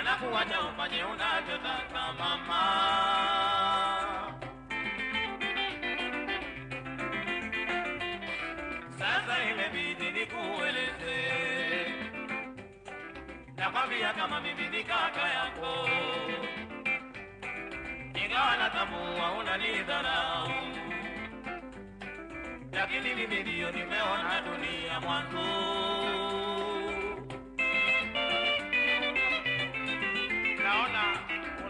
anakuwacha ufanye unachotaka mama. Sasa imebidi nikueleze, nakwambia kama mimi ni kaka yako, ingawa natambua unanidharau lakini mimi ndiyo nimeona dunia mwanzo.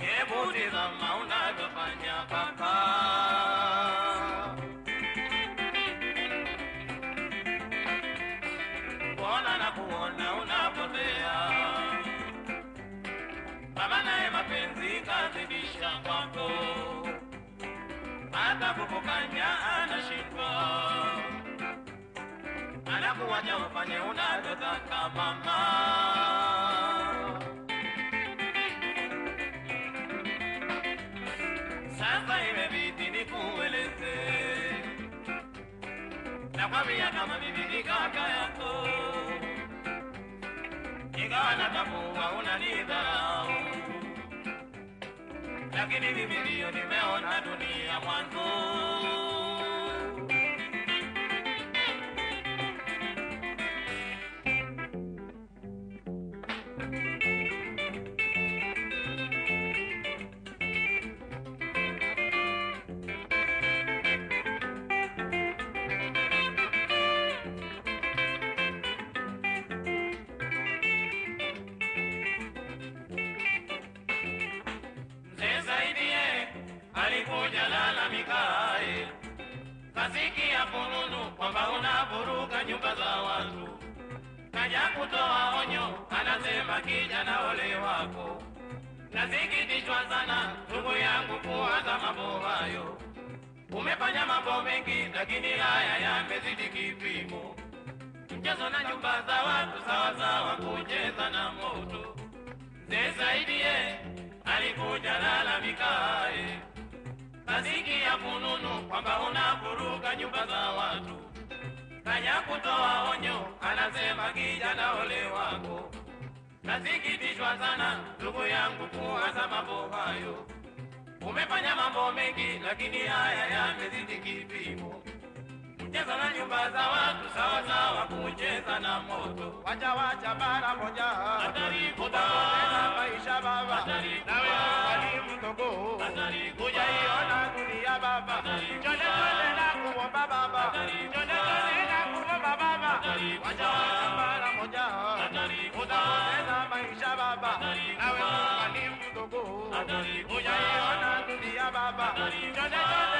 hebu tizama kaka. Mbona na kuona unapotea, mapenzi kazidisha kwako hata kukukanya anashindwa, anakuwacha ufanye mama. Nakwambia kama ni kaka yako, unanidharau lakini mimi ndio nimeona dunia mwanzo. Kasikia fununu kwamba unavuruga nyumba za watu, kaja kutoa onyo, anasema kijana ole wako. Nasikitishwa sana ndugu yangu kuwaza mambo hayo, umefanya mambo mengi, lakini haya yamezidi kipimo. Mchezo na nyumba za watu sawasawa kucheza na moto. Mzee Saidie alikuja lalamikae, ya fununu kwamba unavuruga nyumba za watu, kaja kutoa onyo, anasema kijana ole wako. Nasikitishwa sana ndugu yangu kuwaza mambo hayo, umefanya mambo mengi, lakini haya yamezidi kipimo. Mchezo na nyumba za watu kucheza na moto. Wacha wacha mara moja. Hatari kubwa. Utapoteza maisha baba. Nawe mwalimu mdogo. Hujaiona dunia baba. Chole chole na kuomba baba. Chole chole na kuomba baba. Kubwa. Wacha mara moja. Hatari kubwa. Maisha baba. Nawe mwalimu mdogo. Hujaiona dunia baba. Chole chole